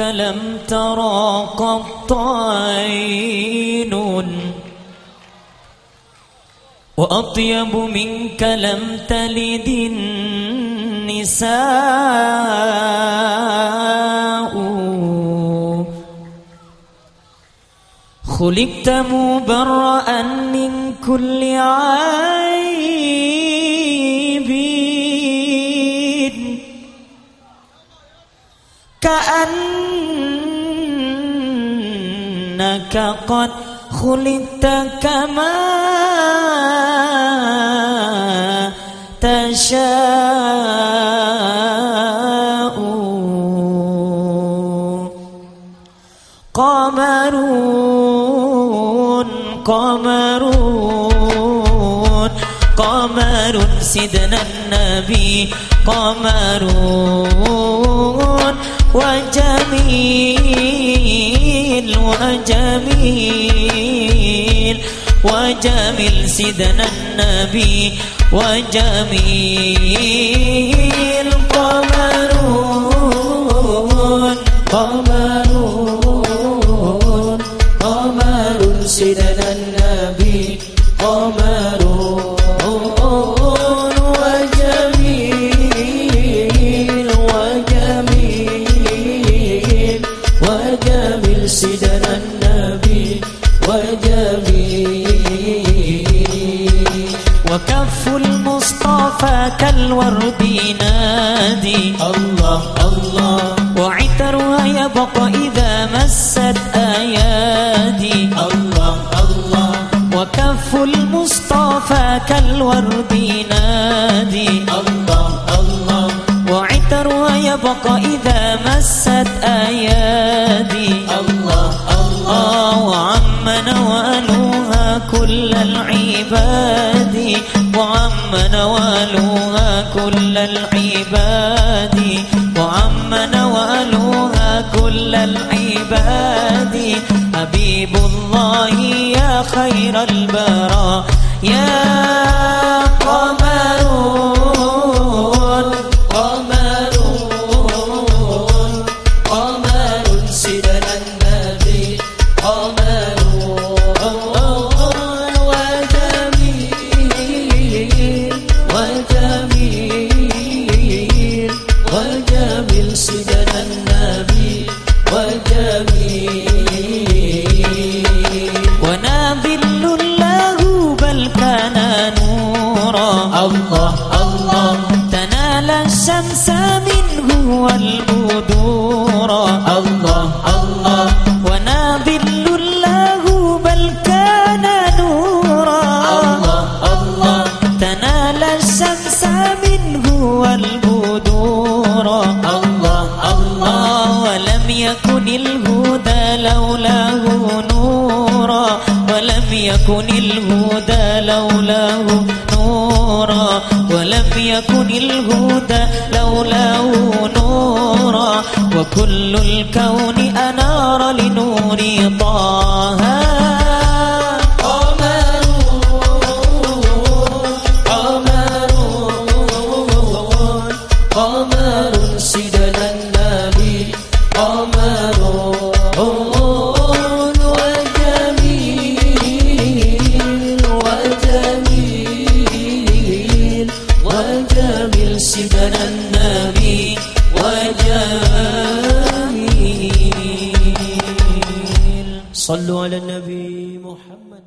لم ترى قط عين. وأطيب منك لم تلد النساء. خلقت مبرأ من كل عيب. كأنك قد خلقت كما تشاء قمرون قمرون قمر سيدنا النبي قمرون وجميل وجميل وجميل سيدنا النبي وجميل قمرون قمرون قمر سيدنا النبي قمرون. النبي وجميل وكف المصطفى كالورد نادي الله الله. وعطرها يبقى إذا مست أيادي. الله الله. وكف المصطفى كالورد نادي الله الله. وعطرها يبقى إذا مست أيادي. وعم نوالها كل العباد. وعم نوالها كل العباد. وعم نوالها كل العباد. حبيب الله يا خير البراء. يا قمرون يكن الهدى لولاه نورا ولم يكن الهدى لولاه نورا ولم يكن الهدى لولاه نورا وكل الكون أنار لنور طه. وجميل وجميل وجميل سيدنا النبي وجميل صلوا على النبي محمد